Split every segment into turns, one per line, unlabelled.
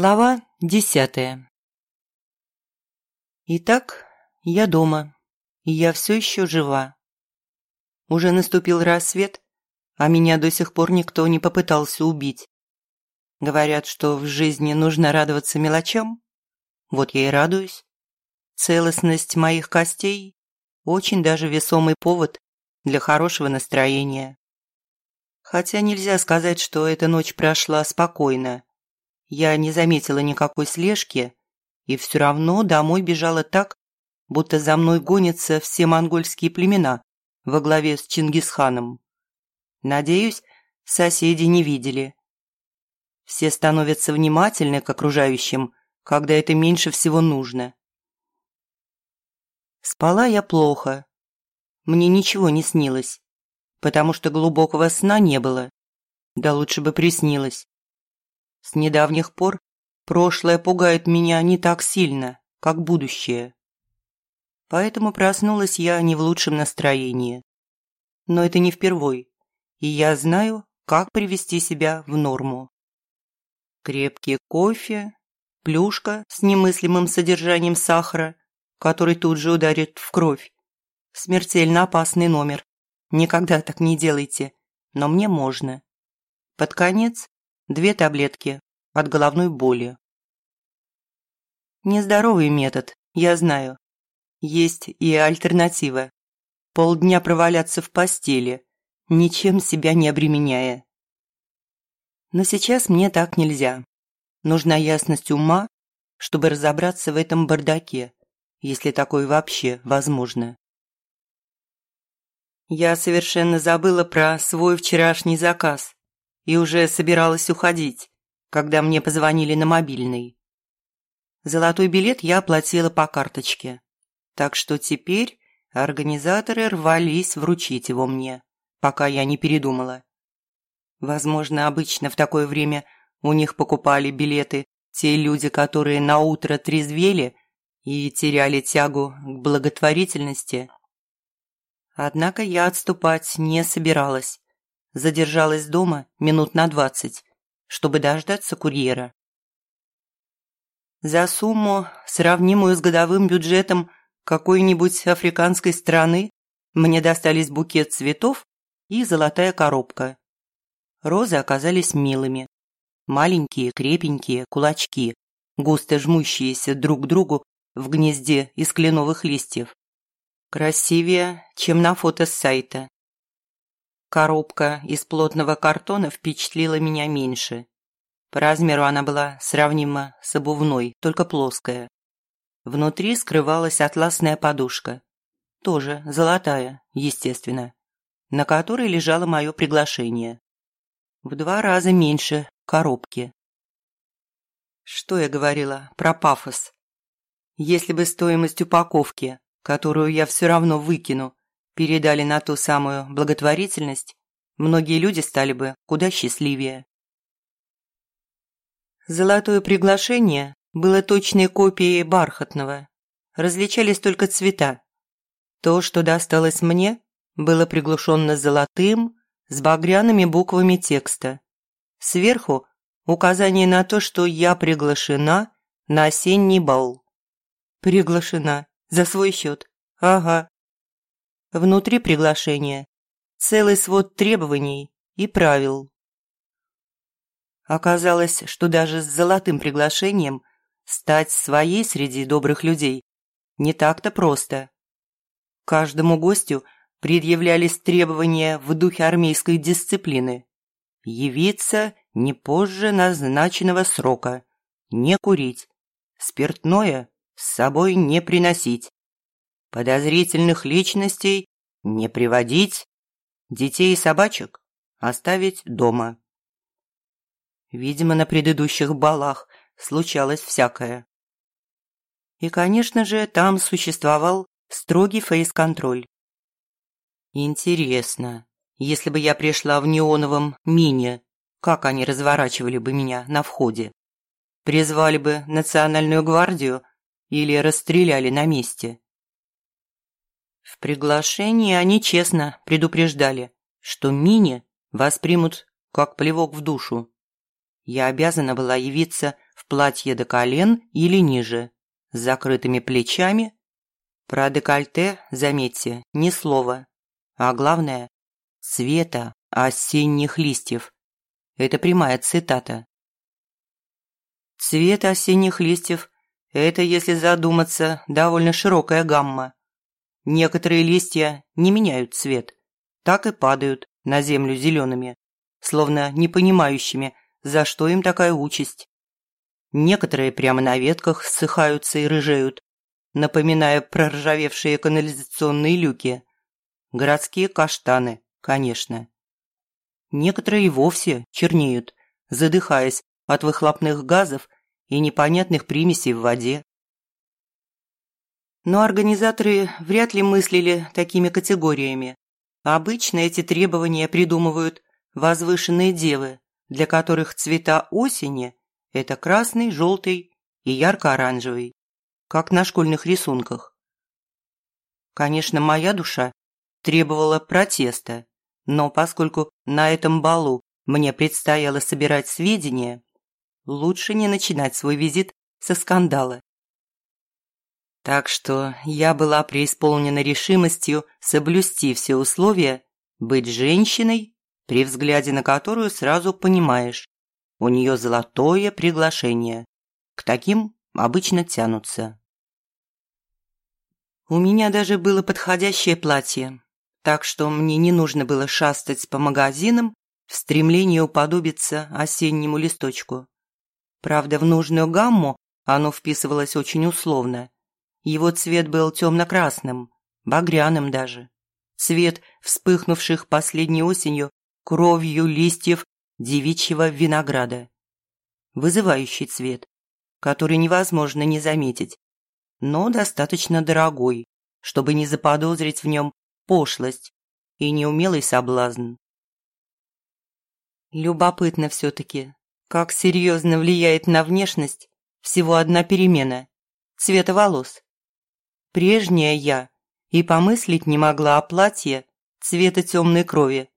Глава десятая Итак, я дома, и я все еще жива. Уже наступил рассвет, а меня до сих пор никто не попытался убить. Говорят, что в жизни нужно радоваться мелочам. Вот я и радуюсь. Целостность моих костей – очень даже весомый повод для хорошего настроения. Хотя нельзя сказать, что эта ночь прошла спокойно. Я не заметила никакой слежки и все равно домой бежала так, будто за мной гонятся все монгольские племена во главе с Чингисханом. Надеюсь, соседи не видели. Все становятся внимательны к окружающим, когда это меньше всего нужно. Спала я плохо. Мне ничего не снилось, потому что глубокого сна не было. Да лучше бы приснилось. С недавних пор прошлое пугает меня не так сильно, как будущее. Поэтому проснулась я не в лучшем настроении. Но это не впервой, и я знаю, как привести себя в норму. Крепкий кофе, плюшка с немыслимым содержанием сахара, который тут же ударит в кровь. Смертельно опасный номер. Никогда так не делайте, но мне можно. Под конец Две таблетки от головной боли. Нездоровый метод, я знаю. Есть и альтернатива. Полдня проваляться в постели, ничем себя не обременяя. Но сейчас мне так нельзя. Нужна ясность ума, чтобы разобраться в этом бардаке, если такое вообще возможно. Я совершенно забыла про свой вчерашний заказ и уже собиралась уходить, когда мне позвонили на мобильный. Золотой билет я оплатила по карточке, так что теперь организаторы рвались вручить его мне, пока я не передумала. Возможно, обычно в такое время у них покупали билеты те люди, которые на утро трезвели и теряли тягу к благотворительности. Однако я отступать не собиралась задержалась дома минут на двадцать, чтобы дождаться курьера. За сумму, сравнимую с годовым бюджетом какой-нибудь африканской страны, мне достались букет цветов и золотая коробка. Розы оказались милыми. Маленькие, крепенькие кулачки, густо жмущиеся друг к другу в гнезде из кленовых листьев. Красивее, чем на фото с сайта. Коробка из плотного картона впечатлила меня меньше. По размеру она была сравнима с обувной, только плоская. Внутри скрывалась атласная подушка. Тоже золотая, естественно, на которой лежало мое приглашение. В два раза меньше коробки. Что я говорила про пафос? Если бы стоимость упаковки, которую я все равно выкину, передали на ту самую благотворительность, многие люди стали бы куда счастливее. Золотое приглашение было точной копией бархатного. Различались только цвета. То, что досталось мне, было приглушенно золотым, с багряными буквами текста. Сверху указание на то, что я приглашена на осенний бал. Приглашена. За свой счет. Ага. Внутри приглашения целый свод требований и правил. Оказалось, что даже с золотым приглашением стать своей среди добрых людей не так-то просто. Каждому гостю предъявлялись требования в духе армейской дисциплины. Явиться не позже назначенного срока, не курить, спиртное с собой не приносить, подозрительных личностей не приводить, детей и собачек оставить дома. Видимо, на предыдущих балах случалось всякое. И, конечно же, там существовал строгий фейс-контроль. Интересно, если бы я пришла в неоновом мини, как они разворачивали бы меня на входе? Призвали бы национальную гвардию или расстреляли на месте? В приглашении они честно предупреждали, что Мини воспримут как плевок в душу. Я обязана была явиться в платье до колен или ниже, с закрытыми плечами. Про декольте, заметьте, ни слова. А главное – цвета осенних листьев. Это прямая цитата. Цвет осенних листьев – это, если задуматься, довольно широкая гамма. Некоторые листья не меняют цвет, так и падают на землю зелеными, словно не понимающими, за что им такая участь. Некоторые прямо на ветках ссыхаются и рыжеют, напоминая проржавевшие канализационные люки. Городские каштаны, конечно. Некоторые и вовсе чернеют, задыхаясь от выхлопных газов и непонятных примесей в воде. Но организаторы вряд ли мыслили такими категориями. Обычно эти требования придумывают возвышенные девы, для которых цвета осени – это красный, желтый и ярко-оранжевый, как на школьных рисунках. Конечно, моя душа требовала протеста, но поскольку на этом балу мне предстояло собирать сведения, лучше не начинать свой визит со скандала. Так что я была преисполнена решимостью соблюсти все условия, быть женщиной, при взгляде на которую сразу понимаешь, у нее золотое приглашение. К таким обычно тянутся. У меня даже было подходящее платье, так что мне не нужно было шастать по магазинам в стремлении уподобиться осеннему листочку. Правда, в нужную гамму оно вписывалось очень условно. Его цвет был темно-красным, багряным даже. Цвет вспыхнувших последней осенью кровью листьев девичьего винограда. Вызывающий цвет, который невозможно не заметить, но достаточно дорогой, чтобы не заподозрить в нем пошлость и неумелый соблазн. Любопытно все-таки, как серьезно влияет на внешность всего одна перемена – цвета волос. Прежняя я и помыслить не могла о платье цвета темной крови.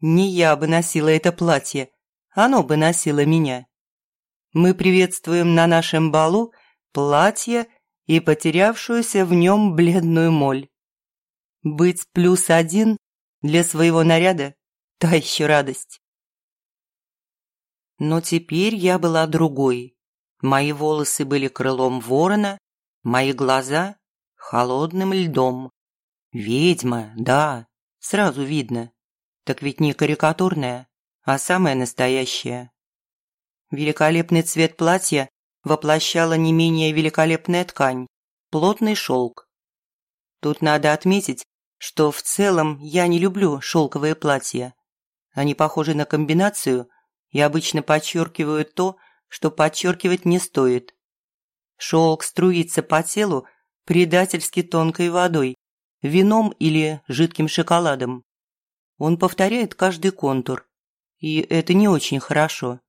Не я бы носила это платье, оно бы носило меня. Мы приветствуем на нашем балу платье и потерявшуюся в нем бледную моль. Быть плюс один для своего наряда – та еще радость. Но теперь я была другой. Мои волосы были крылом ворона, мои глаза – холодным льдом. Ведьма, да, сразу видно. Так ведь не карикатурная, а самая настоящая. Великолепный цвет платья воплощала не менее великолепная ткань – плотный шелк. Тут надо отметить, что в целом я не люблю шелковые платья. Они похожи на комбинацию и обычно подчеркивают то, что подчеркивать не стоит. Шелк струится по телу предательски тонкой водой, вином или жидким шоколадом. Он повторяет каждый контур, и это не очень хорошо.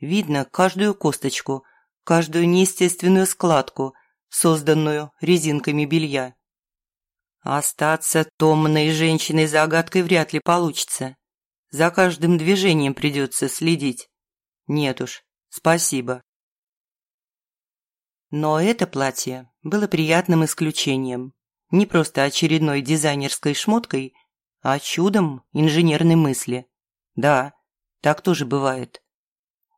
Видно каждую косточку, каждую неестественную складку, созданную резинками белья. Остаться томной женщиной-загадкой вряд ли получится. За каждым движением придется следить. Нет уж, спасибо. Но это платье было приятным исключением. Не просто очередной дизайнерской шмоткой, а чудом инженерной мысли. Да, так тоже бывает.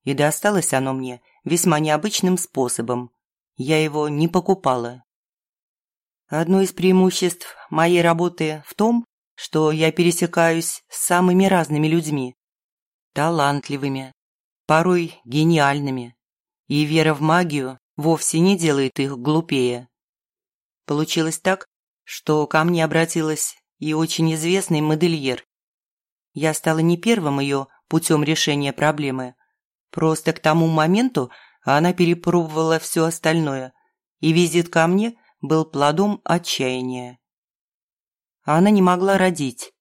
И досталось оно мне весьма необычным способом. Я его не покупала. Одно из преимуществ моей работы в том, что я пересекаюсь с самыми разными людьми. Талантливыми, порой гениальными. И вера в магию вовсе не делает их глупее. Получилось так, что ко мне обратилась и очень известный модельер. Я стала не первым ее путем решения проблемы. Просто к тому моменту она перепробовала все остальное, и визит ко мне – был плодом отчаяния. Она не могла родить.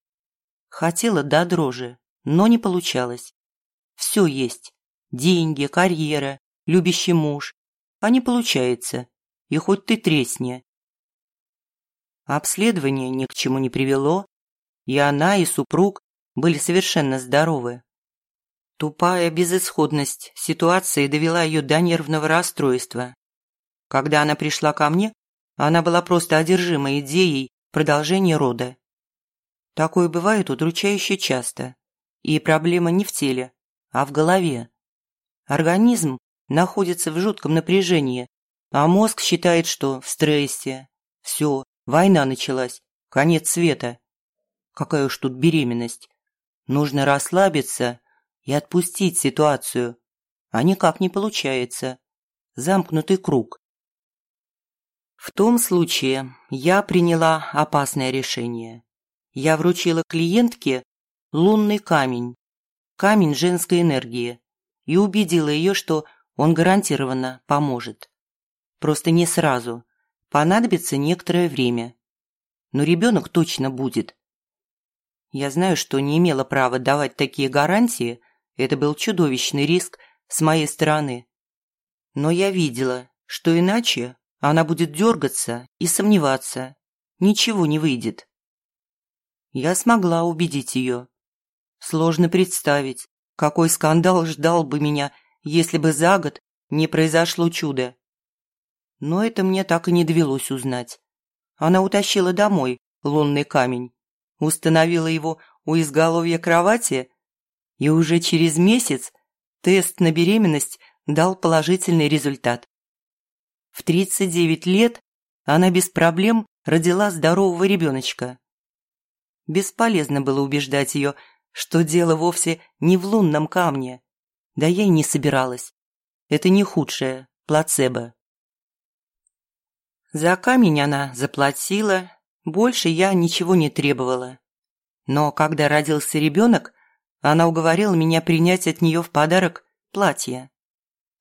Хотела до дрожи, но не получалось. Все есть. Деньги, карьера, любящий муж. А не получается. И хоть ты тресни. Обследование ни к чему не привело, и она, и супруг были совершенно здоровы. Тупая безысходность ситуации довела ее до нервного расстройства. Когда она пришла ко мне, она была просто одержима идеей продолжения рода. Такое бывает удручающе часто. И проблема не в теле, а в голове. Организм находится в жутком напряжении, а мозг считает, что в стрессе. Все, война началась, конец света. Какая уж тут беременность. Нужно расслабиться и отпустить ситуацию. А никак не получается. Замкнутый круг. В том случае я приняла опасное решение. Я вручила клиентке лунный камень, камень женской энергии, и убедила ее, что он гарантированно поможет. Просто не сразу. Понадобится некоторое время. Но ребенок точно будет. Я знаю, что не имела права давать такие гарантии, это был чудовищный риск с моей стороны. Но я видела, что иначе она будет дергаться и сомневаться. Ничего не выйдет. Я смогла убедить ее. Сложно представить, какой скандал ждал бы меня, если бы за год не произошло чудо. Но это мне так и не довелось узнать. Она утащила домой лунный камень, установила его у изголовья кровати, и уже через месяц тест на беременность дал положительный результат. В 39 лет она без проблем родила здорового ребеночка. Бесполезно было убеждать ее, что дело вовсе не в лунном камне. Да я и не собиралась. Это не худшее, плацебо. За камень она заплатила, больше я ничего не требовала. Но когда родился ребенок, она уговорила меня принять от нее в подарок платье.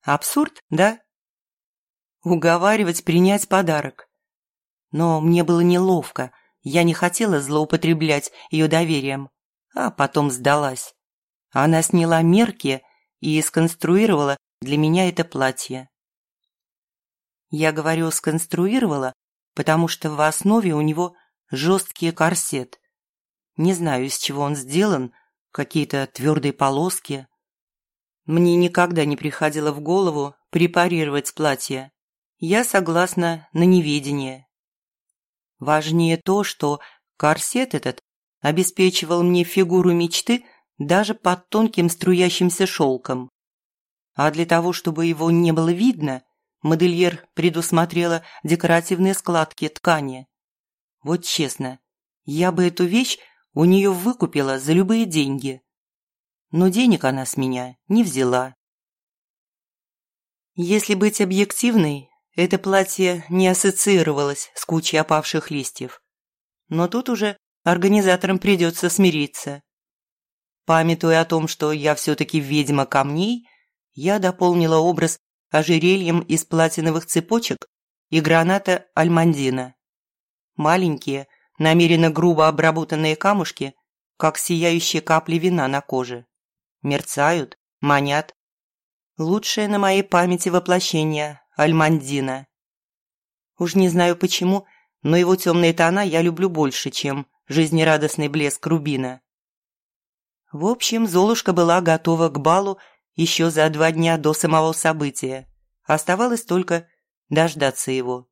Абсурд, да? Уговаривать принять подарок. Но мне было неловко, я не хотела злоупотреблять ее доверием, а потом сдалась. Она сняла мерки и сконструировала для меня это платье. Я говорю «сконструировала», потому что в основе у него жесткий корсет. Не знаю, из чего он сделан, какие-то твердые полоски. Мне никогда не приходило в голову препарировать платье. Я согласна на неведение. Важнее то, что корсет этот обеспечивал мне фигуру мечты даже под тонким струящимся шелком. А для того, чтобы его не было видно, модельер предусмотрела декоративные складки ткани. Вот честно, я бы эту вещь у нее выкупила за любые деньги. Но денег она с меня не взяла. Если быть объективной, это платье не ассоциировалось с кучей опавших листьев. Но тут уже организаторам придется смириться. Памятуя о том, что я все-таки ведьма камней, я дополнила образ ожерельем из платиновых цепочек и граната альмандина. Маленькие, намеренно грубо обработанные камушки, как сияющие капли вина на коже. Мерцают, манят. Лучшее на моей памяти воплощение Альмандина. Уж не знаю почему, но его темные тона я люблю больше, чем жизнерадостный блеск рубина. В общем, Золушка была готова к балу еще за два дня до самого события. Оставалось только дождаться его.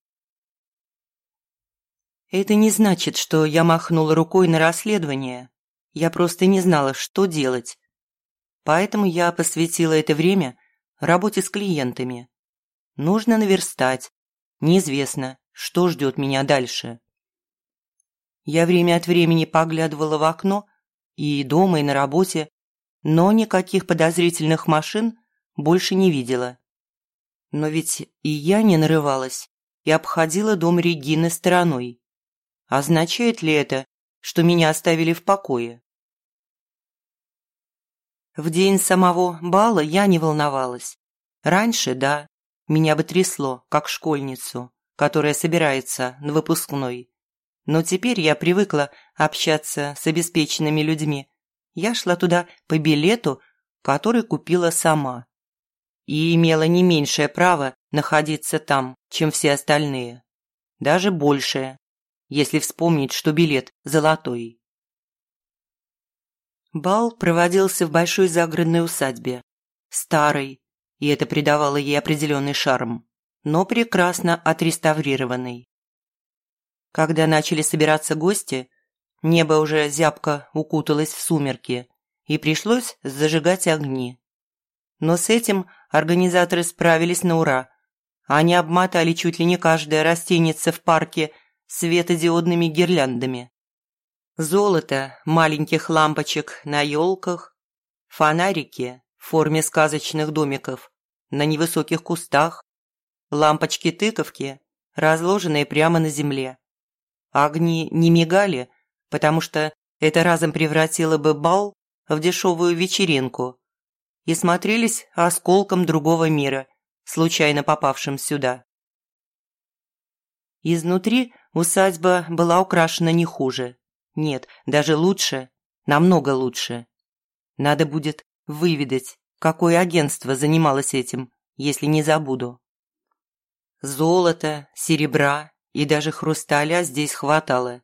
Это не значит, что я махнула рукой на расследование. Я просто не знала, что делать. Поэтому я посвятила это время работе с клиентами. Нужно наверстать. Неизвестно, что ждет меня дальше. Я время от времени поглядывала в окно и дома, и на работе, но никаких подозрительных машин больше не видела. Но ведь и я не нарывалась и обходила дом Регины стороной. Означает ли это, что меня оставили в покое? В день самого бала я не волновалась. Раньше, да, меня бы трясло, как школьницу, которая собирается на выпускной. Но теперь я привыкла общаться с обеспеченными людьми. Я шла туда по билету, который купила сама. И имела не меньшее право находиться там, чем все остальные. Даже большее, если вспомнить, что билет золотой. Бал проводился в большой загородной усадьбе. Старой, и это придавало ей определенный шарм, но прекрасно отреставрированный. Когда начали собираться гости, небо уже зябко укуталось в сумерки, и пришлось зажигать огни. Но с этим организаторы справились на ура. Они обмотали чуть ли не каждое растенице в парке светодиодными гирляндами. Золото маленьких лампочек на елках, фонарики в форме сказочных домиков на невысоких кустах, лампочки-тыковки, разложенные прямо на земле. Огни не мигали, потому что это разом превратило бы бал в дешевую вечеринку и смотрелись осколком другого мира, случайно попавшим сюда. Изнутри усадьба была украшена не хуже. Нет, даже лучше, намного лучше. Надо будет выведать, какое агентство занималось этим, если не забуду. Золота, серебра и даже хрусталя здесь хватало.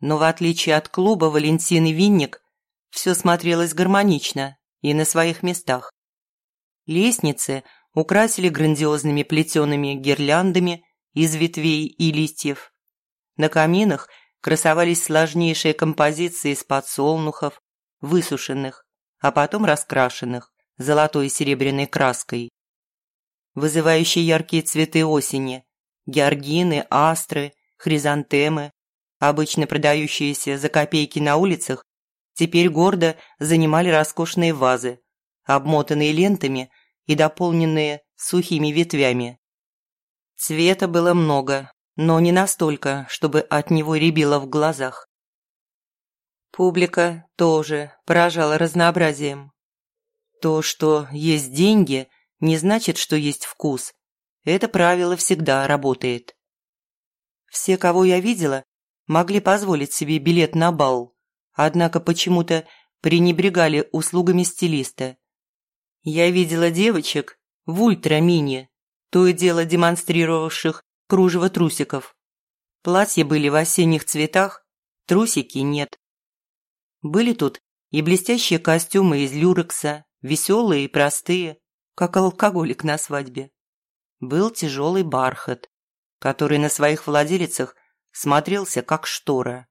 Но в отличие от клуба Валентины Винник, все смотрелось гармонично и на своих местах. Лестницы украсили грандиозными плетеными гирляндами из ветвей и листьев. На каминах красовались сложнейшие композиции из подсолнухов, высушенных, а потом раскрашенных золотой и серебряной краской. Вызывающие яркие цветы осени, георгины, астры, хризантемы, обычно продающиеся за копейки на улицах, теперь гордо занимали роскошные вазы, обмотанные лентами и дополненные сухими ветвями. Цвета было много, но не настолько, чтобы от него рябило в глазах. Публика тоже поражала разнообразием. То, что есть деньги, не значит, что есть вкус. Это правило всегда работает. Все, кого я видела, могли позволить себе билет на бал однако почему-то пренебрегали услугами стилиста. Я видела девочек в ультрамини, то и дело демонстрировавших кружево трусиков. Платья были в осенних цветах, трусики нет. Были тут и блестящие костюмы из люрекса, веселые и простые, как алкоголик на свадьбе. Был тяжелый бархат, который на своих владелицах смотрелся как штора.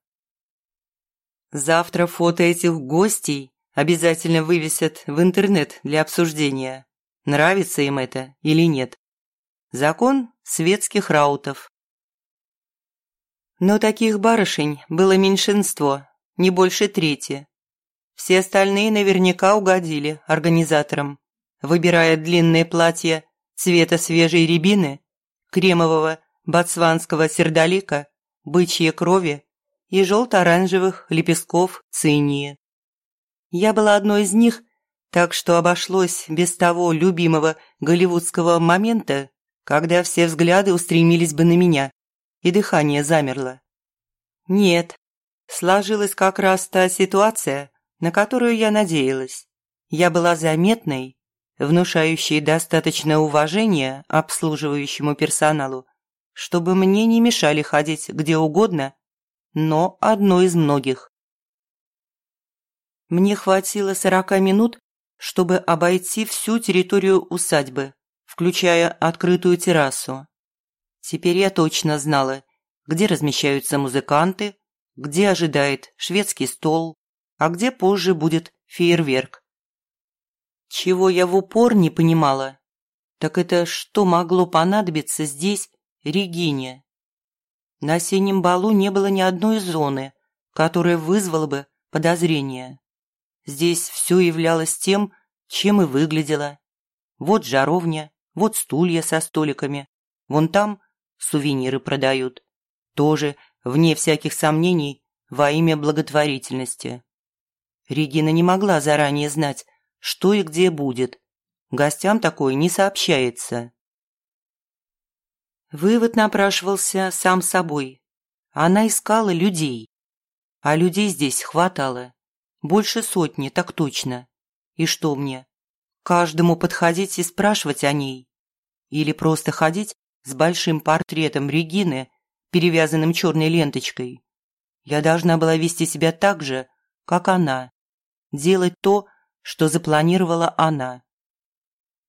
Завтра фото этих гостей обязательно вывесят в интернет для обсуждения, нравится им это или нет. Закон светских раутов. Но таких барышень было меньшинство, не больше трети. Все остальные наверняка угодили организаторам, выбирая длинные платья цвета свежей рябины, кремового ботсванского сердолика, бычьей крови и желто-оранжевых лепестков цинии. Я была одной из них, так что обошлось без того любимого голливудского момента, когда все взгляды устремились бы на меня, и дыхание замерло. Нет, сложилась как раз та ситуация, на которую я надеялась. Я была заметной, внушающей достаточно уважения обслуживающему персоналу, чтобы мне не мешали ходить где угодно но одно из многих. Мне хватило сорока минут, чтобы обойти всю территорию усадьбы, включая открытую террасу. Теперь я точно знала, где размещаются музыканты, где ожидает шведский стол, а где позже будет фейерверк. Чего я в упор не понимала, так это что могло понадобиться здесь Регине. На осеннем балу не было ни одной зоны, которая вызвала бы подозрение. Здесь все являлось тем, чем и выглядело. Вот жаровня, вот стулья со столиками, вон там сувениры продают. Тоже, вне всяких сомнений, во имя благотворительности. Регина не могла заранее знать, что и где будет. Гостям такое не сообщается. Вывод напрашивался сам собой. Она искала людей. А людей здесь хватало. Больше сотни, так точно. И что мне? Каждому подходить и спрашивать о ней? Или просто ходить с большим портретом Регины, перевязанным черной ленточкой? Я должна была вести себя так же, как она. делать то, что запланировала она.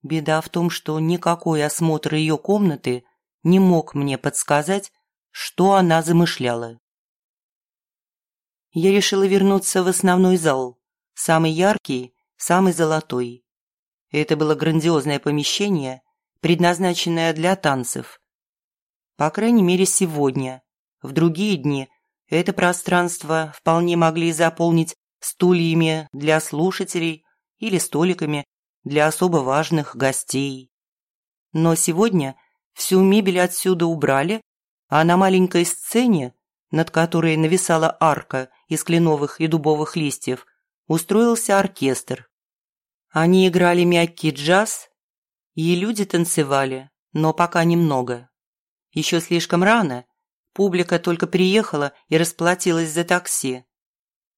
Беда в том, что никакой осмотр ее комнаты не мог мне подсказать, что она замышляла. Я решила вернуться в основной зал, самый яркий, самый золотой. Это было грандиозное помещение, предназначенное для танцев. По крайней мере, сегодня. В другие дни это пространство вполне могли заполнить стульями для слушателей или столиками для особо важных гостей. Но сегодня всю мебель отсюда убрали, а на маленькой сцене, над которой нависала арка из кленовых и дубовых листьев, устроился оркестр. Они играли мягкий джаз, и люди танцевали, но пока немного. Еще слишком рано, публика только приехала и расплатилась за такси.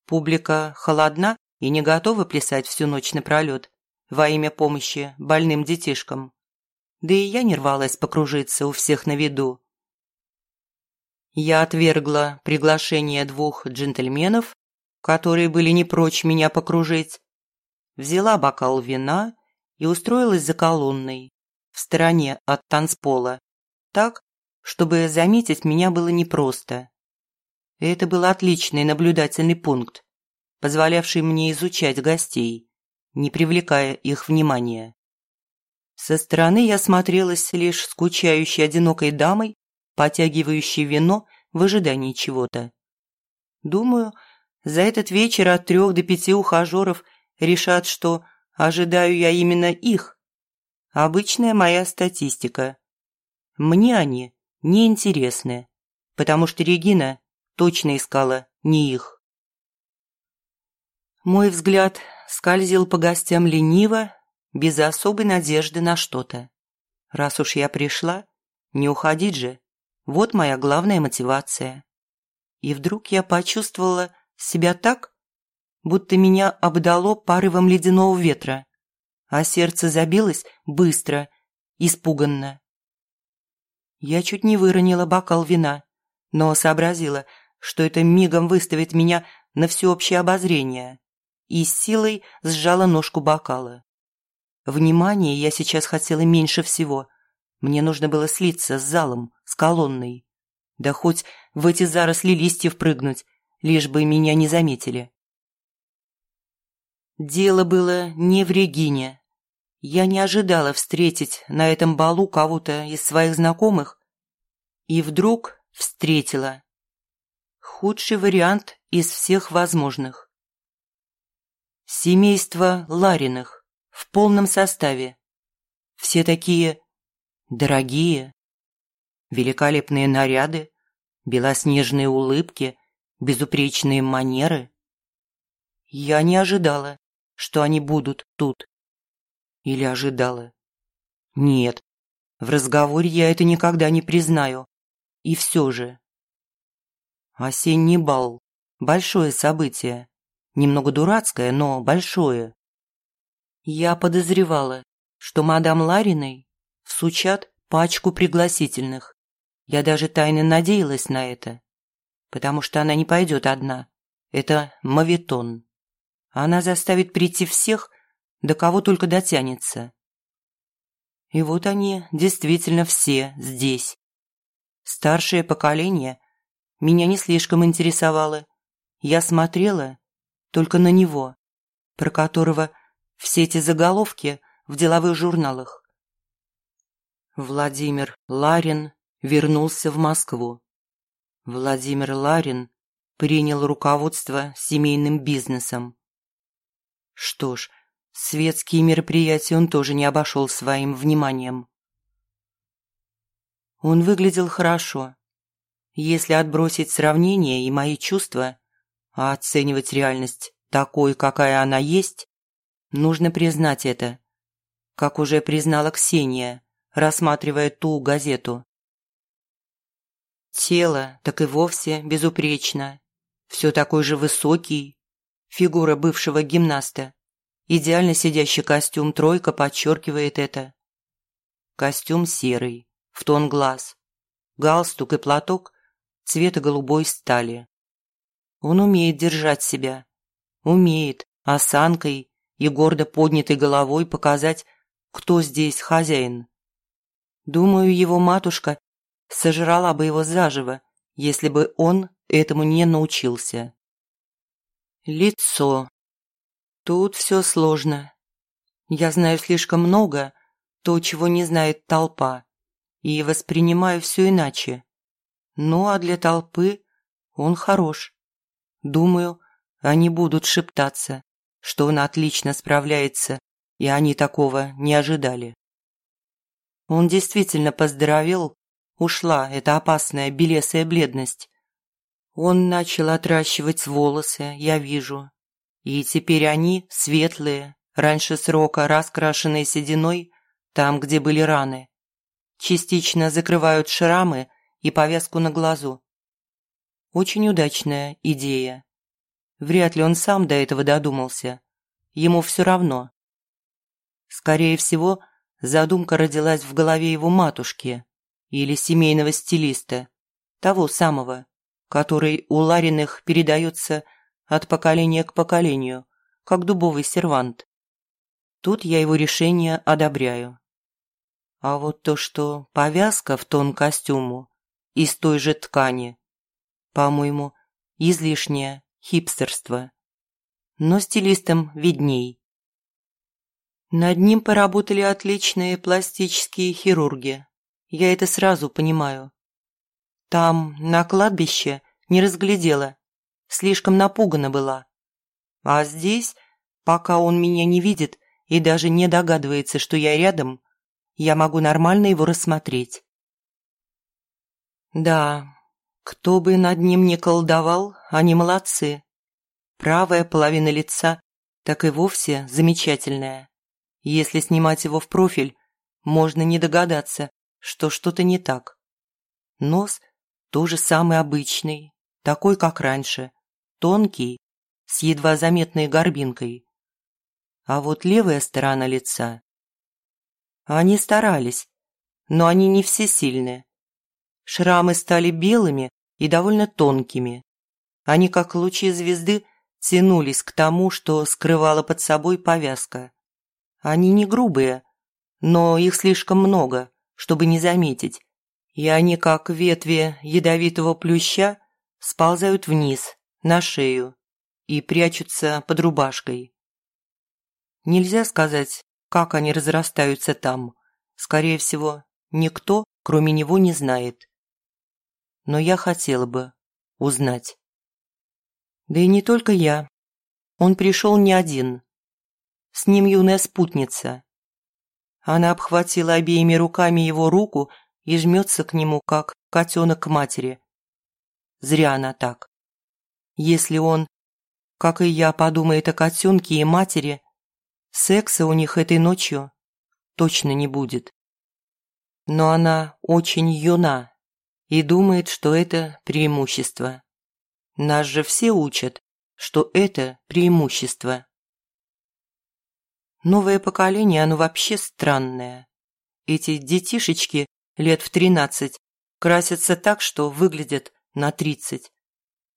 Публика холодна и не готова плясать всю ночь напролет во имя помощи больным детишкам. Да и я не рвалась покружиться у всех на виду. Я отвергла приглашение двух джентльменов, которые были не прочь меня покружить, взяла бокал вина и устроилась за колонной, в стороне от танцпола, так, чтобы заметить меня было непросто. Это был отличный наблюдательный пункт, позволявший мне изучать гостей, не привлекая их внимания. Со стороны я смотрелась лишь скучающей одинокой дамой, потягивающей вино в ожидании чего-то. Думаю, за этот вечер от трех до пяти ухажеров решат, что ожидаю я именно их. Обычная моя статистика. Мне они не интересны, потому что Регина точно искала не их. Мой взгляд скользил по гостям лениво, без особой надежды на что-то. Раз уж я пришла, не уходить же. Вот моя главная мотивация. И вдруг я почувствовала себя так, будто меня обдало порывом ледяного ветра, а сердце забилось быстро, испуганно. Я чуть не выронила бокал вина, но сообразила, что это мигом выставит меня на всеобщее обозрение, и с силой сжала ножку бокала. Внимания я сейчас хотела меньше всего. Мне нужно было слиться с залом, с колонной. Да хоть в эти заросли листьев прыгнуть, лишь бы меня не заметили. Дело было не в Регине. Я не ожидала встретить на этом балу кого-то из своих знакомых. И вдруг встретила. Худший вариант из всех возможных. Семейство Лариных в полном составе. Все такие дорогие, великолепные наряды, белоснежные улыбки, безупречные манеры. Я не ожидала, что они будут тут. Или ожидала? Нет, в разговоре я это никогда не признаю. И все же. Осенний бал. Большое событие. Немного дурацкое, но большое. Я подозревала, что мадам Лариной всучат пачку пригласительных. Я даже тайно надеялась на это, потому что она не пойдет одна. Это мавитон. Она заставит прийти всех, до кого только дотянется. И вот они действительно все здесь. Старшее поколение меня не слишком интересовало. Я смотрела только на него, про которого все эти заголовки в деловых журналах. Владимир Ларин вернулся в Москву. Владимир Ларин принял руководство семейным бизнесом. Что ж, светские мероприятия он тоже не обошел своим вниманием. Он выглядел хорошо. Если отбросить сравнение и мои чувства, а оценивать реальность такой, какая она есть, нужно признать это. Как уже признала Ксения, рассматривая ту газету. Тело так и вовсе безупречно. Все такой же высокий, Фигура бывшего гимнаста. Идеально сидящий костюм «тройка» подчеркивает это. Костюм серый, в тон глаз. Галстук и платок цвета голубой стали. Он умеет держать себя. Умеет, осанкой и гордо поднятой головой показать, кто здесь хозяин. Думаю, его матушка сожрала бы его заживо, если бы он этому не научился. Лицо. Тут все сложно. Я знаю слишком много, то, чего не знает толпа, и воспринимаю все иначе. Ну а для толпы он хорош. Думаю, они будут шептаться, что он отлично справляется, и они такого не ожидали. Он действительно поздоровел, ушла эта опасная белесая бледность. Он начал отращивать волосы, я вижу. И теперь они светлые, раньше срока раскрашенные сединой, там, где были раны. Частично закрывают шрамы и повязку на глазу. Очень удачная идея. Вряд ли он сам до этого додумался. Ему все равно. Скорее всего, задумка родилась в голове его матушки или семейного стилиста, того самого, который у Лариных передается от поколения к поколению, как дубовый сервант. Тут я его решение одобряю. А вот то, что повязка в тон костюму из той же ткани, по-моему, излишнее хипстерство. Но стилистам видней. Над ним поработали отличные пластические хирурги. Я это сразу понимаю. Там, на кладбище, не разглядела. Слишком напугана была. А здесь, пока он меня не видит и даже не догадывается, что я рядом, я могу нормально его рассмотреть. Да, кто бы над ним не колдовал, они молодцы. Правая половина лица так и вовсе замечательная. Если снимать его в профиль, можно не догадаться, что что-то не так. Нос тоже самый обычный, такой, как раньше, тонкий, с едва заметной горбинкой. А вот левая сторона лица... Они старались, но они не все сильны. Шрамы стали белыми и довольно тонкими. Они, как лучи звезды, тянулись к тому, что скрывала под собой повязка. Они не грубые, но их слишком много, чтобы не заметить, и они, как ветви ядовитого плюща, сползают вниз, на шею, и прячутся под рубашкой. Нельзя сказать, как они разрастаются там. Скорее всего, никто, кроме него, не знает. Но я хотела бы узнать. Да и не только я. Он пришел не один. С ним юная спутница. Она обхватила обеими руками его руку и жмется к нему, как котенок к матери. Зря она так. Если он, как и я, подумает о котенке и матери, секса у них этой ночью точно не будет. Но она очень юна и думает, что это преимущество. Нас же все учат, что это преимущество. Новое поколение, оно вообще странное. Эти детишечки лет в тринадцать красятся так, что выглядят на тридцать.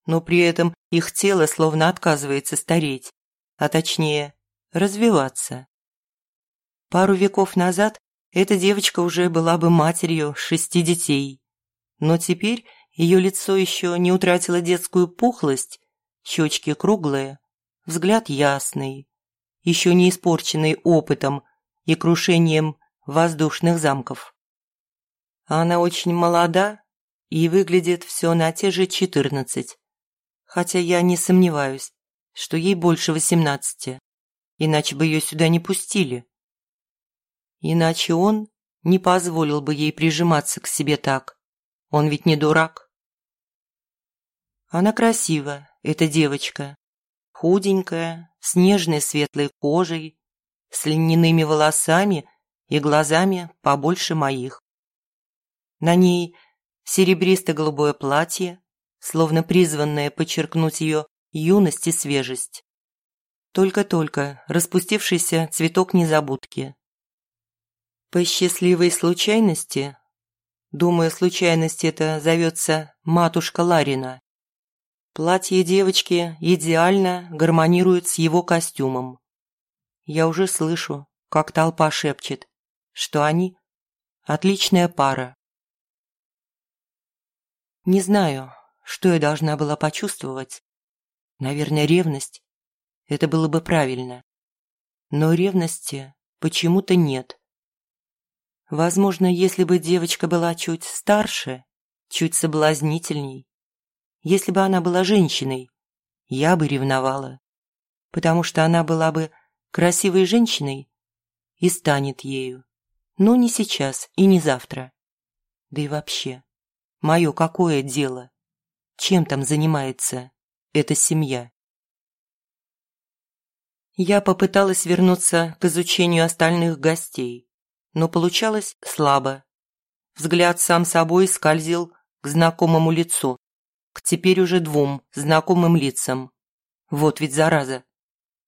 Но при этом их тело словно отказывается стареть, а точнее развиваться. Пару веков назад эта девочка уже была бы матерью шести детей. Но теперь ее лицо еще не утратило детскую пухлость, щечки круглые, взгляд ясный, еще не испорченный опытом и крушением воздушных замков. Она очень молода и выглядит все на те же четырнадцать, хотя я не сомневаюсь, что ей больше восемнадцати, иначе бы ее сюда не пустили. Иначе он не позволил бы ей прижиматься к себе так. Он ведь не дурак. Она красива, эта девочка, худенькая, с нежной светлой кожей, с льняными волосами и глазами побольше моих. На ней серебристо-голубое платье, словно призванное подчеркнуть ее юность и свежесть. Только-только распустившийся цветок незабудки. По счастливой случайности, думаю, случайность это зовется матушка Ларина, Платье девочки идеально гармонирует с его костюмом. Я уже слышу, как толпа шепчет, что они – отличная пара. Не знаю, что я должна была почувствовать. Наверное, ревность. Это было бы правильно. Но ревности почему-то нет. Возможно, если бы девочка была чуть старше, чуть соблазнительней, если бы она была женщиной, я бы ревновала, потому что она была бы красивой женщиной и станет ею. Но не сейчас и не завтра. Да и вообще, мое какое дело? Чем там занимается эта семья? Я попыталась вернуться к изучению остальных гостей, но получалось слабо. Взгляд сам собой скользил к знакомому лицу, к теперь уже двум знакомым лицам. Вот ведь зараза.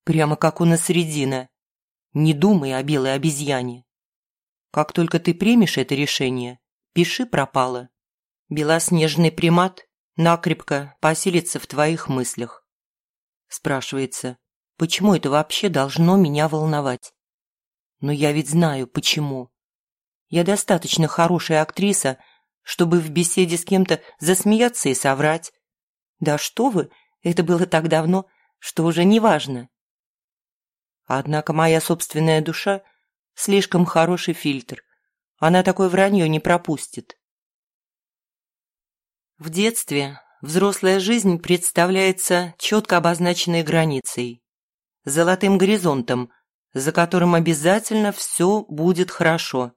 Прямо как у Насредина. Не думай о белой обезьяне. Как только ты примешь это решение, пиши пропало. Белоснежный примат накрепко поселится в твоих мыслях. Спрашивается, почему это вообще должно меня волновать? Но я ведь знаю, почему. Я достаточно хорошая актриса, чтобы в беседе с кем-то засмеяться и соврать. Да что вы, это было так давно, что уже не важно. Однако моя собственная душа слишком хороший фильтр. Она такое вранье не пропустит. В детстве взрослая жизнь представляется четко обозначенной границей, золотым горизонтом, за которым обязательно все будет хорошо.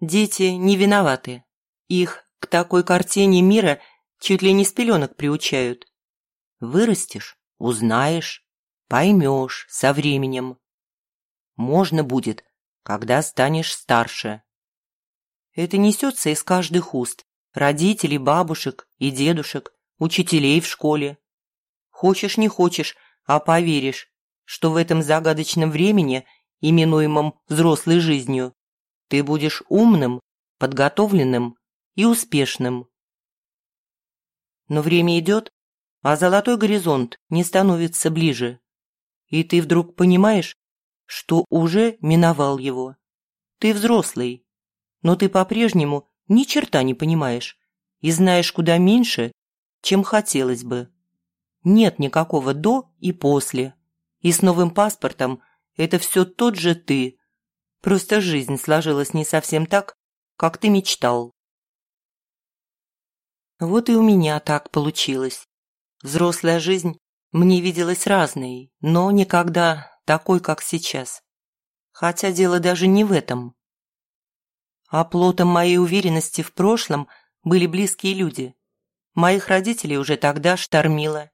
Дети не виноваты. Их к такой картине мира чуть ли не с пеленок приучают. Вырастешь, узнаешь, поймешь со временем. Можно будет, когда станешь старше. Это несется из каждых уст, родителей, бабушек и дедушек, учителей в школе. Хочешь, не хочешь, а поверишь, что в этом загадочном времени, именуемом взрослой жизнью, ты будешь умным, подготовленным и успешным. Но время идет, а золотой горизонт не становится ближе. И ты вдруг понимаешь, что уже миновал его. Ты взрослый, но ты по-прежнему ни черта не понимаешь и знаешь куда меньше, чем хотелось бы. Нет никакого «до» и «после». И с новым паспортом это все тот же ты. Просто жизнь сложилась не совсем так, как ты мечтал. Вот и у меня так получилось. Взрослая жизнь мне виделась разной, но никогда такой, как сейчас. Хотя дело даже не в этом. Оплотом моей уверенности в прошлом были близкие люди. Моих родителей уже тогда штормило,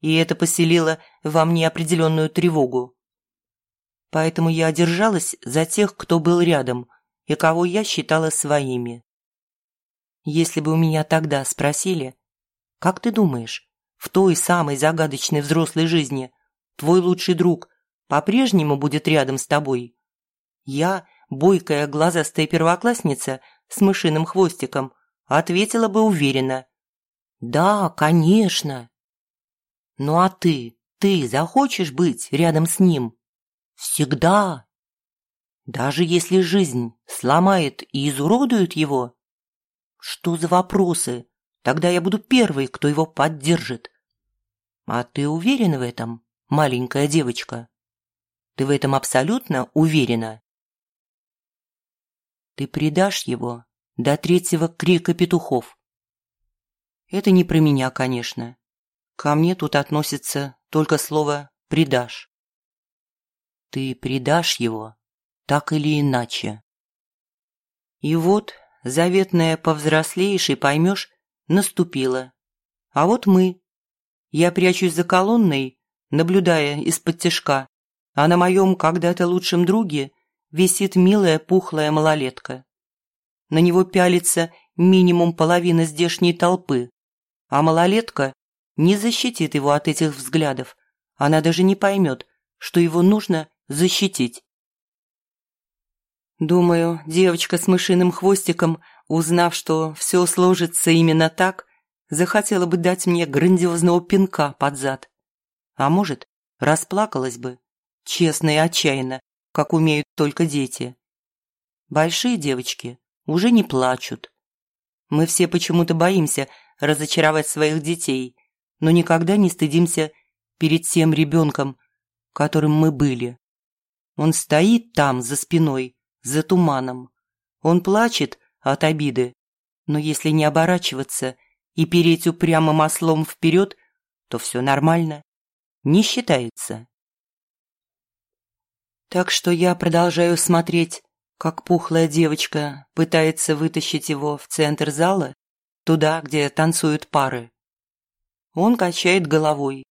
и это поселило во мне определенную тревогу. Поэтому я держалась за тех, кто был рядом и кого я считала своими. Если бы у меня тогда спросили, как ты думаешь, в той самой загадочной взрослой жизни твой лучший друг по-прежнему будет рядом с тобой? Я бойкая глазастая первоклассница с мышиным хвостиком ответила бы уверенно. «Да, конечно». «Ну а ты, ты захочешь быть рядом с ним?» «Всегда». «Даже если жизнь сломает и изуродует его?» «Что за вопросы? Тогда я буду первой, кто его поддержит». «А ты уверена в этом, маленькая девочка?» «Ты в этом абсолютно уверена?» Ты предашь его до третьего крика петухов. Это не про меня, конечно. Ко мне тут относится только слово «предашь». Ты предашь его так или иначе. И вот заветное повзрослеешь и поймешь наступило. А вот мы. Я прячусь за колонной, наблюдая из-под тяжка, а на моем когда-то лучшем друге висит милая пухлая малолетка. На него пялится минимум половина здешней толпы, а малолетка не защитит его от этих взглядов. Она даже не поймет, что его нужно защитить. Думаю, девочка с мышиным хвостиком, узнав, что все сложится именно так, захотела бы дать мне грандиозного пинка под зад. А может, расплакалась бы, честно и отчаянно, как умеют только дети. Большие девочки уже не плачут. Мы все почему-то боимся разочаровать своих детей, но никогда не стыдимся перед тем ребенком, которым мы были. Он стоит там, за спиной, за туманом. Он плачет от обиды, но если не оборачиваться и переть упрямым ослом вперед, то все нормально, не считается. Так что я продолжаю смотреть, как пухлая девочка пытается вытащить его в центр зала, туда, где танцуют пары. Он качает головой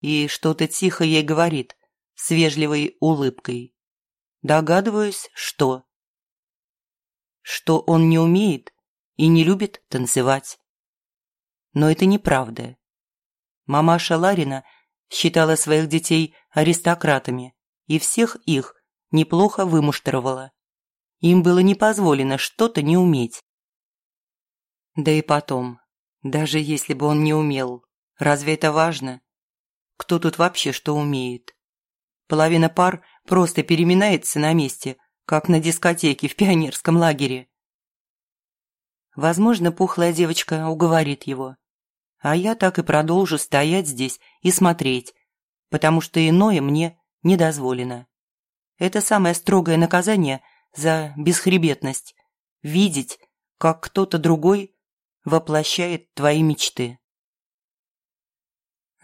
и что-то тихо ей говорит с вежливой улыбкой. Догадываюсь, что. Что он не умеет и не любит танцевать. Но это неправда. Мамаша Ларина считала своих детей аристократами и всех их неплохо вымуштровала. Им было не позволено что-то не уметь. Да и потом, даже если бы он не умел, разве это важно? Кто тут вообще что умеет? Половина пар просто переминается на месте, как на дискотеке в пионерском лагере. Возможно, пухлая девочка уговорит его. А я так и продолжу стоять здесь и смотреть, потому что иное мне не дозволено. Это самое строгое наказание за бесхребетность – видеть, как кто-то другой воплощает твои мечты.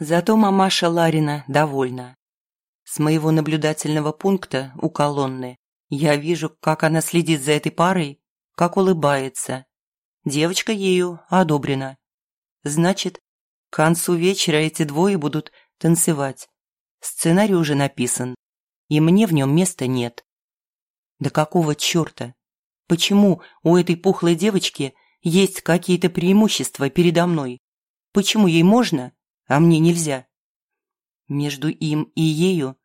Зато мамаша Ларина довольна. С моего наблюдательного пункта у колонны я вижу, как она следит за этой парой, как улыбается. Девочка ею одобрена. Значит, к концу вечера эти двое будут танцевать. Сценарий уже написан, и мне в нем места нет. Да какого черта? Почему у этой пухлой девочки есть какие-то преимущества передо мной? Почему ей можно, а мне нельзя? Между им и ею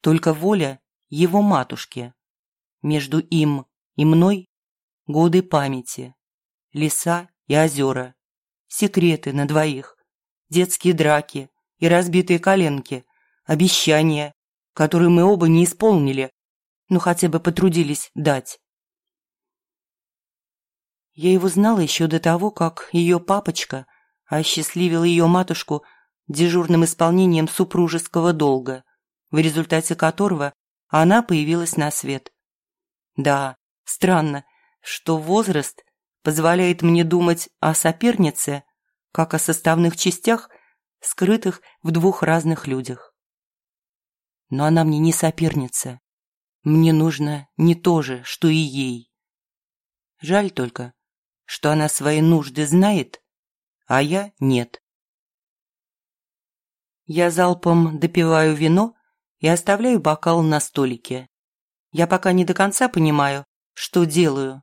только воля его матушки. Между им и мной годы памяти, леса и озера, секреты на двоих, детские драки и разбитые коленки, обещания, которые мы оба не исполнили, но хотя бы потрудились дать. Я его знала еще до того, как ее папочка осчастливил ее матушку дежурным исполнением супружеского долга, в результате которого она появилась на свет. Да, странно, что возраст позволяет мне думать о сопернице, как о составных частях, скрытых в двух разных людях. Но она мне не соперница. Мне нужно не то же, что и ей. Жаль только, что она свои нужды знает, а я нет. Я залпом допиваю вино и оставляю бокал на столике. Я пока не до конца понимаю, что делаю,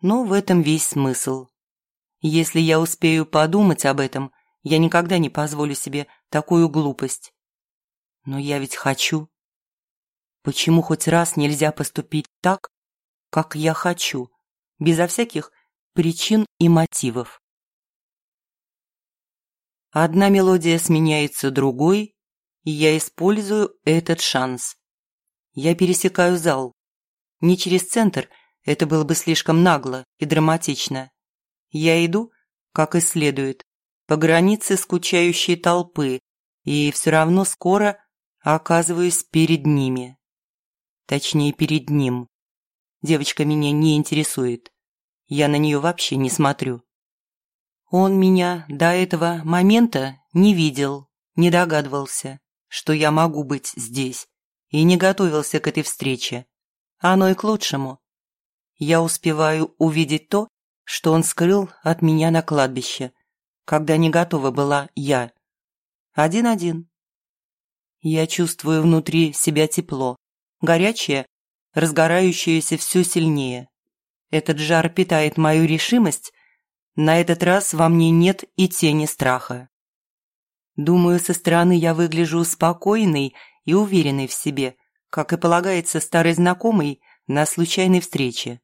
но в этом весь смысл. Если я успею подумать об этом, я никогда не позволю себе такую глупость. Но я ведь хочу. Почему хоть раз нельзя поступить так, как я хочу, безо всяких причин и мотивов? Одна мелодия сменяется другой, и я использую этот шанс. Я пересекаю зал. Не через центр, это было бы слишком нагло и драматично. Я иду, как и следует, по границе скучающей толпы, и все равно скоро оказываюсь перед ними. Точнее, перед ним. Девочка меня не интересует. Я на нее вообще не смотрю. Он меня до этого момента не видел, не догадывался что я могу быть здесь, и не готовился к этой встрече. Оно и к лучшему. Я успеваю увидеть то, что он скрыл от меня на кладбище, когда не готова была я. Один-один. Я чувствую внутри себя тепло, горячее, разгорающееся все сильнее. Этот жар питает мою решимость. На этот раз во мне нет и тени страха. Думаю, со стороны я выгляжу спокойной и уверенной в себе, как и полагается старой знакомой на случайной встрече.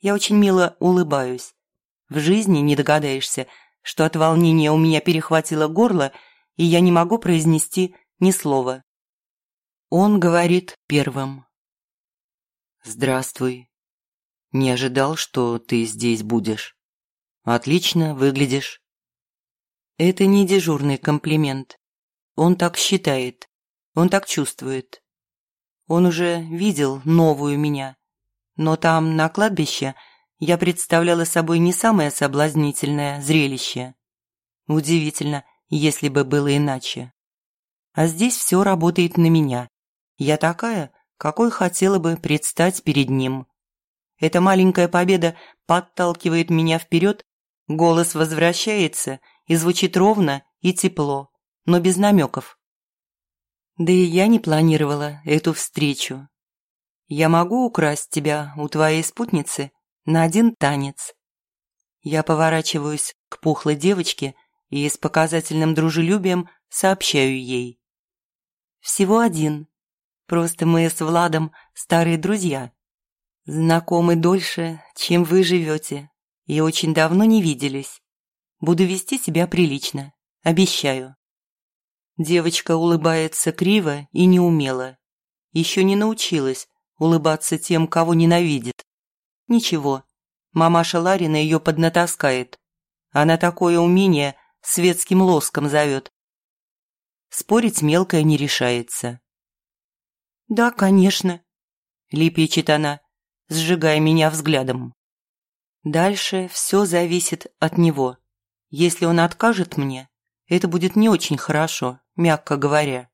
Я очень мило улыбаюсь. В жизни не догадаешься, что от волнения у меня перехватило горло, и я не могу произнести ни слова. Он говорит первым. «Здравствуй. Не ожидал, что ты здесь будешь. Отлично выглядишь». Это не дежурный комплимент. Он так считает. Он так чувствует. Он уже видел новую меня. Но там, на кладбище, я представляла собой не самое соблазнительное зрелище. Удивительно, если бы было иначе. А здесь все работает на меня. Я такая, какой хотела бы предстать перед ним. Эта маленькая победа подталкивает меня вперед, голос возвращается и звучит ровно и тепло, но без намеков. Да и я не планировала эту встречу. Я могу украсть тебя у твоей спутницы на один танец. Я поворачиваюсь к пухлой девочке и с показательным дружелюбием сообщаю ей. Всего один. Просто мы с Владом старые друзья. Знакомы дольше, чем вы живете, и очень давно не виделись. Буду вести себя прилично, обещаю. Девочка улыбается криво и неумело. Еще не научилась улыбаться тем, кого ненавидит. Ничего, мамаша Ларина ее поднатаскает. Она такое умение светским лоском зовет. Спорить мелкая не решается. «Да, конечно», – лепечет она, сжигая меня взглядом. Дальше все зависит от него. Если он откажет мне, это будет не очень хорошо мягко говоря.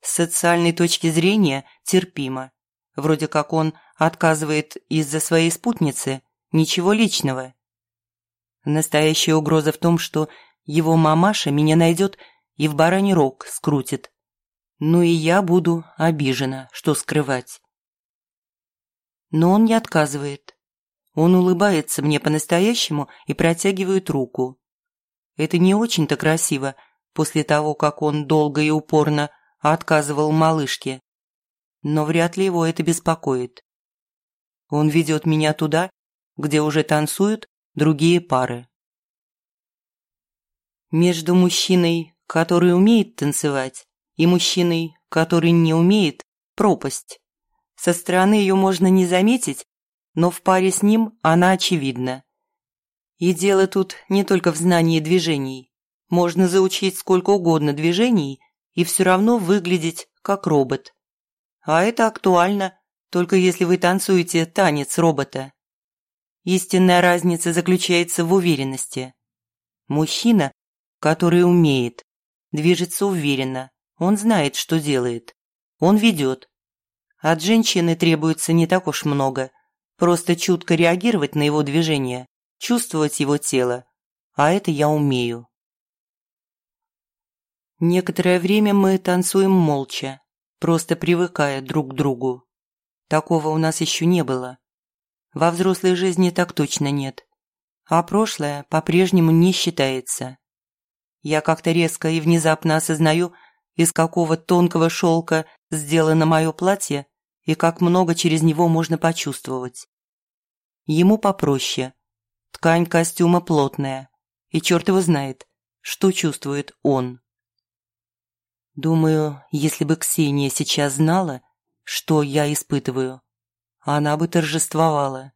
С социальной точки зрения терпимо. Вроде как он отказывает из-за своей спутницы, ничего личного. Настоящая угроза в том, что его мамаша меня найдет и в бараний рог скрутит. Ну и я буду обижена, что скрывать. Но он не отказывает. Он улыбается мне по-настоящему и протягивает руку. Это не очень-то красиво, после того, как он долго и упорно отказывал малышке. Но вряд ли его это беспокоит. Он ведет меня туда, где уже танцуют другие пары. Между мужчиной, который умеет танцевать, и мужчиной, который не умеет, пропасть. Со стороны ее можно не заметить, но в паре с ним она очевидна. И дело тут не только в знании движений. Можно заучить сколько угодно движений и все равно выглядеть как робот. А это актуально, только если вы танцуете танец робота. Истинная разница заключается в уверенности. Мужчина, который умеет, движется уверенно, он знает, что делает, он ведет. От женщины требуется не так уж много, просто чутко реагировать на его движение, чувствовать его тело, а это я умею. Некоторое время мы танцуем молча, просто привыкая друг к другу. Такого у нас еще не было. Во взрослой жизни так точно нет. А прошлое по-прежнему не считается. Я как-то резко и внезапно осознаю, из какого тонкого шелка сделано мое платье и как много через него можно почувствовать. Ему попроще. Ткань костюма плотная, и черт его знает, что чувствует он. Думаю, если бы Ксения сейчас знала, что я испытываю, она бы торжествовала.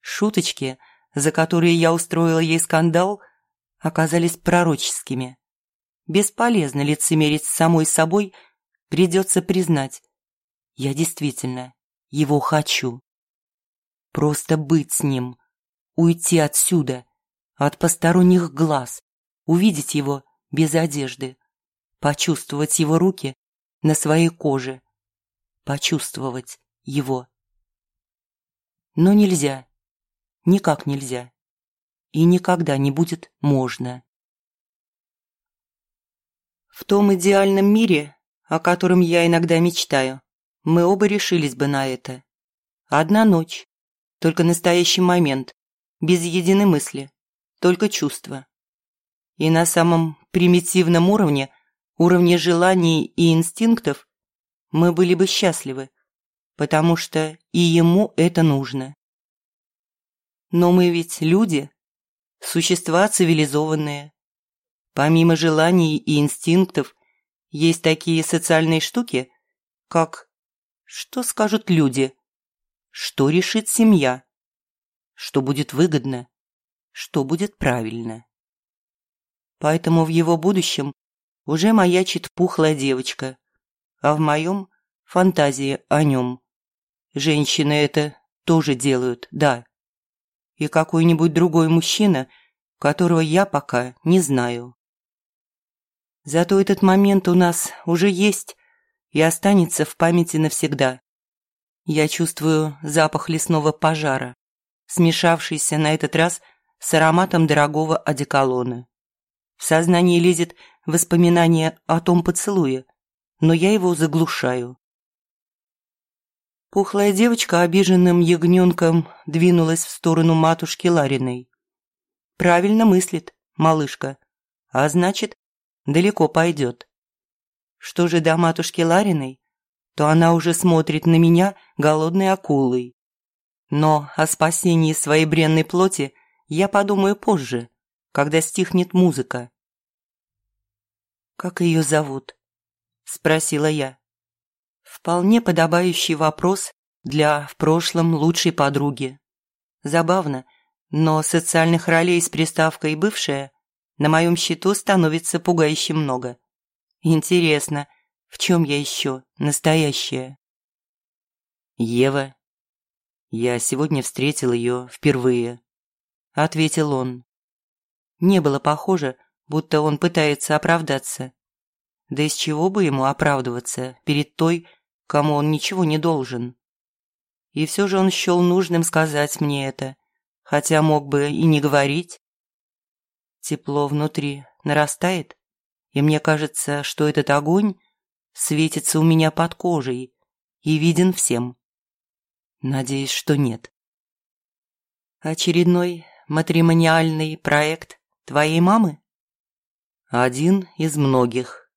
Шуточки, за которые я устроила ей скандал, оказались пророческими. Бесполезно лицемерить с самой собой, придется признать. Я действительно его хочу. Просто быть с ним, уйти отсюда, от посторонних глаз, увидеть его без одежды, почувствовать его руки на своей коже, почувствовать его. Но нельзя, никак нельзя, и никогда не будет можно. В том идеальном мире, о котором я иногда мечтаю, мы оба решились бы на это. Одна ночь, только настоящий момент, без единой мысли, только чувства. И на самом примитивном уровне – уровне желаний и инстинктов, мы были бы счастливы, потому что и ему это нужно. Но мы ведь люди, существа цивилизованные. Помимо желаний и инстинктов, есть такие социальные штуки, как «что скажут люди?», «что решит семья?», «что будет выгодно?», «что будет правильно?». Поэтому в его будущем уже маячит пухлая девочка, а в моем – фантазия о нем. Женщины это тоже делают, да. И какой-нибудь другой мужчина, которого я пока не знаю. Зато этот момент у нас уже есть и останется в памяти навсегда. Я чувствую запах лесного пожара, смешавшийся на этот раз с ароматом дорогого одеколона. В сознание лезет воспоминание о том поцелуе, но я его заглушаю. Пухлая девочка обиженным ягненком двинулась в сторону матушки Лариной. Правильно мыслит, малышка, а значит, далеко пойдет. Что же до матушки Лариной, то она уже смотрит на меня голодной акулой. Но о спасении своей бренной плоти я подумаю позже, когда стихнет музыка. «Как ее зовут?» – спросила я. Вполне подобающий вопрос для в прошлом лучшей подруги. Забавно, но социальных ролей с приставкой «бывшая» на моем счету становится пугающе много. Интересно, в чем я еще настоящая? Ева. Я сегодня встретил ее впервые. Ответил он. Не было похоже, будто он пытается оправдаться. Да из чего бы ему оправдываться перед той, кому он ничего не должен? И все же он счел нужным сказать мне это, хотя мог бы и не говорить. Тепло внутри нарастает, и мне кажется, что этот огонь светится у меня под кожей и виден всем. Надеюсь, что нет. Очередной матримониальный проект твоей мамы? Один из многих.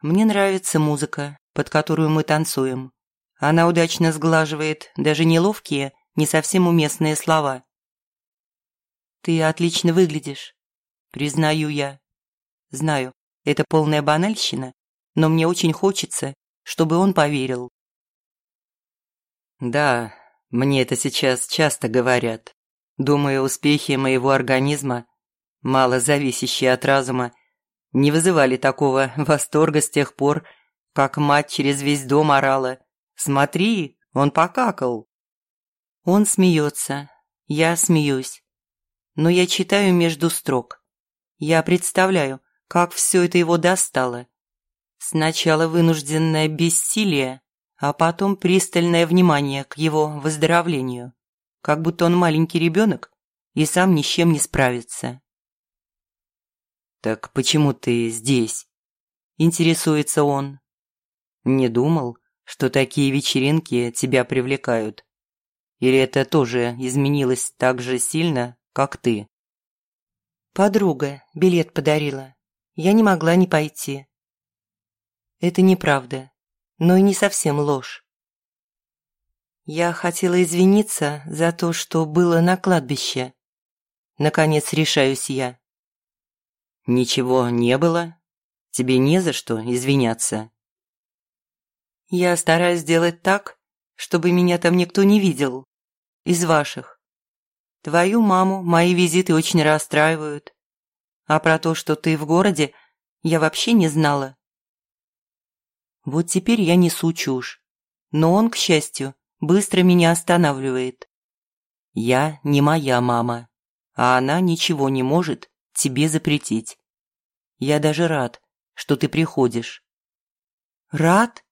Мне нравится музыка, под которую мы танцуем. Она удачно сглаживает даже неловкие, не совсем уместные слова. «Ты отлично выглядишь», – признаю я. Знаю, это полная банальщина, но мне очень хочется, чтобы он поверил. Да, мне это сейчас часто говорят. Думаю, успехи моего организма, мало зависящие от разума, не вызывали такого восторга с тех пор, как мать через весь дом орала «Смотри, он покакал!» Он смеется, я смеюсь. Но я читаю между строк. Я представляю, как все это его достало. Сначала вынужденное бессилие, а потом пристальное внимание к его выздоровлению. Как будто он маленький ребенок и сам ни с чем не справится. «Так почему ты здесь?» – интересуется он. Не думал, что такие вечеринки тебя привлекают. Или это тоже изменилось так же сильно, как ты? Подруга билет подарила. Я не могла не пойти. Это неправда, но и не совсем ложь. Я хотела извиниться за то, что было на кладбище. Наконец решаюсь я. Ничего не было? Тебе не за что извиняться. Я стараюсь сделать так, чтобы меня там никто не видел. Из ваших. Твою маму мои визиты очень расстраивают. А про то, что ты в городе, я вообще не знала. Вот теперь я несу чушь. Но он, к счастью, быстро меня останавливает. Я не моя мама, а она ничего не может тебе запретить. Я даже рад, что ты приходишь. Рад?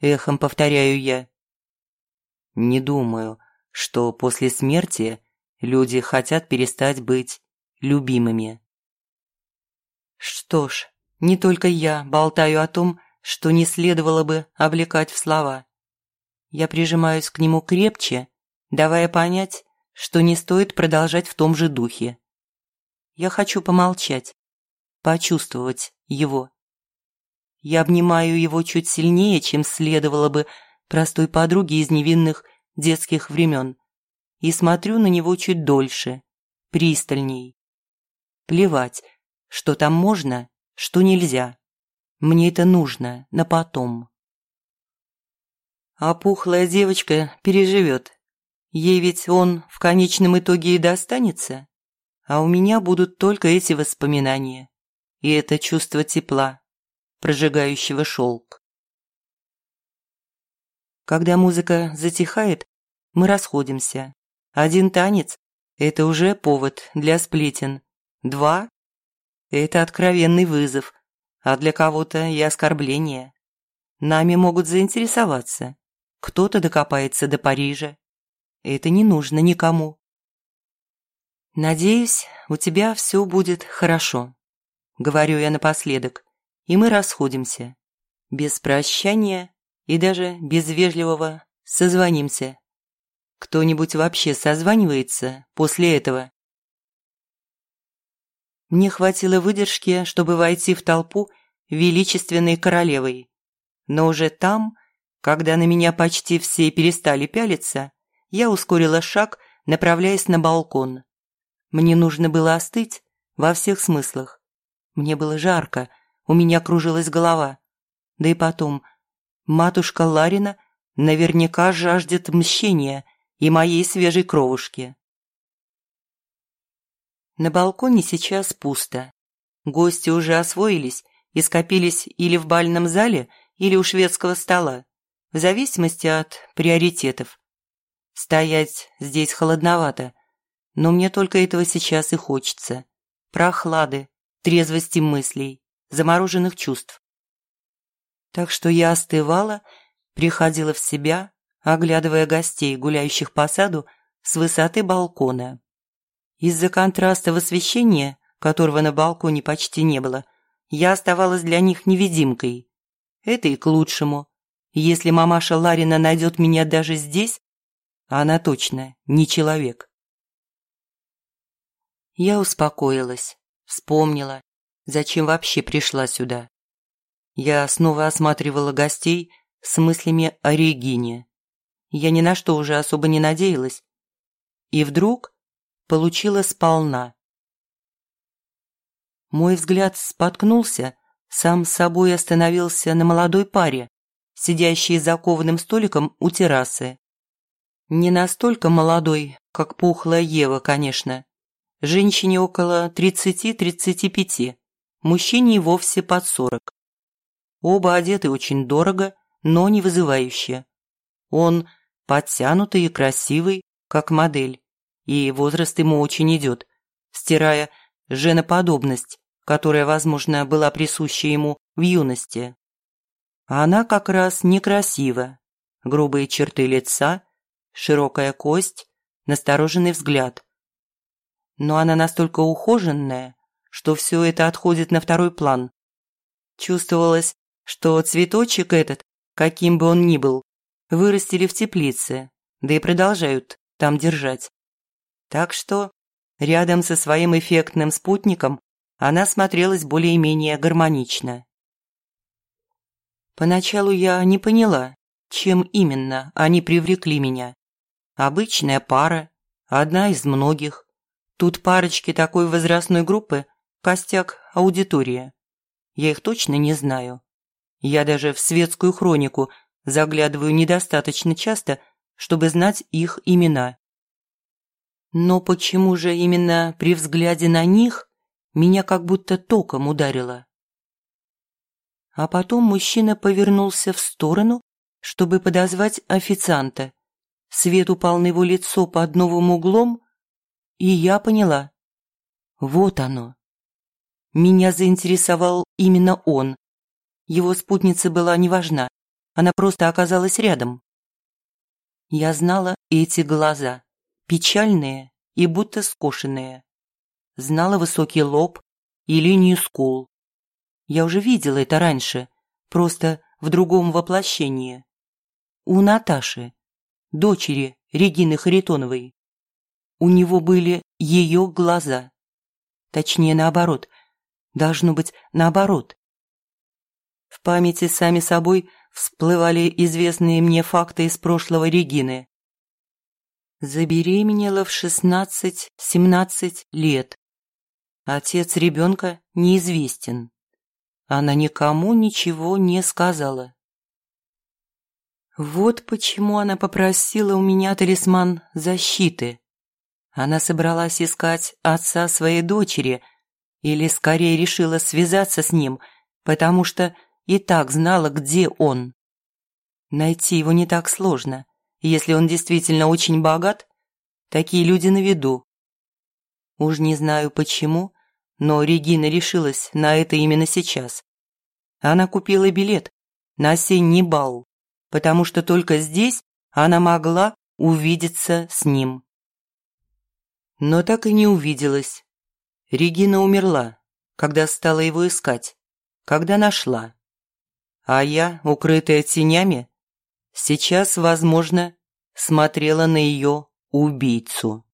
эхом повторяю я. Не думаю, что после смерти люди хотят перестать быть любимыми. Что ж, не только я болтаю о том, что не следовало бы облекать в слова. Я прижимаюсь к нему крепче, давая понять, что не стоит продолжать в том же духе. Я хочу помолчать, почувствовать его. Я обнимаю его чуть сильнее, чем следовало бы простой подруге из невинных детских времен, и смотрю на него чуть дольше, пристальней. Плевать, что там можно, что нельзя. Мне это нужно на потом. А пухлая девочка переживет. Ей ведь он в конечном итоге и достанется. А у меня будут только эти воспоминания. И это чувство тепла, прожигающего шелк. Когда музыка затихает, мы расходимся. Один танец – это уже повод для сплетен. Два – это откровенный вызов, а для кого-то и оскорбление. Нами могут заинтересоваться. Кто-то докопается до Парижа. Это не нужно никому. «Надеюсь, у тебя все будет хорошо», – говорю я напоследок, и мы расходимся. Без прощания и даже без вежливого «созвонимся». Кто-нибудь вообще созванивается после этого? Мне хватило выдержки, чтобы войти в толпу величественной королевой. Но уже там, когда на меня почти все перестали пялиться, я ускорила шаг, направляясь на балкон. Мне нужно было остыть во всех смыслах. Мне было жарко, у меня кружилась голова. Да и потом, матушка Ларина наверняка жаждет мщения и моей свежей кровушки. На балконе сейчас пусто. Гости уже освоились и скопились или в бальном зале, или у шведского стола, в зависимости от приоритетов. Стоять здесь холодновато, но мне только этого сейчас и хочется. Прохлады, трезвости мыслей, замороженных чувств. Так что я остывала, приходила в себя оглядывая гостей, гуляющих по саду, с высоты балкона. Из-за контраста в освещении, которого на балконе почти не было, я оставалась для них невидимкой. Это и к лучшему. Если мамаша Ларина найдет меня даже здесь, она точно не человек. Я успокоилась, вспомнила, зачем вообще пришла сюда. Я снова осматривала гостей с мыслями о Регине я ни на что уже особо не надеялась. И вдруг получила сполна. Мой взгляд споткнулся, сам собой остановился на молодой паре, сидящей за кованым столиком у террасы. Не настолько молодой, как пухлая Ева, конечно. Женщине около 30-35, мужчине вовсе под 40. Оба одеты очень дорого, но не вызывающе. Он подтянутый и красивый, как модель, и возраст ему очень идет, стирая женоподобность, которая, возможно, была присуща ему в юности. Она как раз некрасива. Грубые черты лица, широкая кость, настороженный взгляд. Но она настолько ухоженная, что все это отходит на второй план. Чувствовалось, что цветочек этот, каким бы он ни был, вырастили в теплице, да и продолжают там держать. Так что рядом со своим эффектным спутником она смотрелась более-менее гармонично. Поначалу я не поняла, чем именно они привлекли меня. Обычная пара, одна из многих. Тут парочки такой возрастной группы – костяк аудитория. Я их точно не знаю. Я даже в светскую хронику Заглядываю недостаточно часто, чтобы знать их имена. Но почему же именно при взгляде на них меня как будто током ударило? А потом мужчина повернулся в сторону, чтобы подозвать официанта. Свет упал на его лицо под новым углом, и я поняла. Вот оно. Меня заинтересовал именно он. Его спутница была неважна. Она просто оказалась рядом. Я знала эти глаза, печальные и будто скошенные. Знала высокий лоб и линию скул. Я уже видела это раньше, просто в другом воплощении. У Наташи, дочери Регины Харитоновой. У него были ее глаза. Точнее, наоборот. Должно быть, наоборот. В памяти сами собой всплывали известные мне факты из прошлого Регины. Забеременела в 16-17 лет. Отец ребенка неизвестен. Она никому ничего не сказала. Вот почему она попросила у меня талисман защиты. Она собралась искать отца своей дочери, или скорее решила связаться с ним, потому что и так знала, где он. Найти его не так сложно. Если он действительно очень богат, такие люди на виду. Уж не знаю почему, но Регина решилась на это именно сейчас. Она купила билет на осенний бал, потому что только здесь она могла увидеться с ним. Но так и не увиделась. Регина умерла, когда стала его искать, когда нашла. А я, укрытая тенями, сейчас, возможно, смотрела на ее убийцу.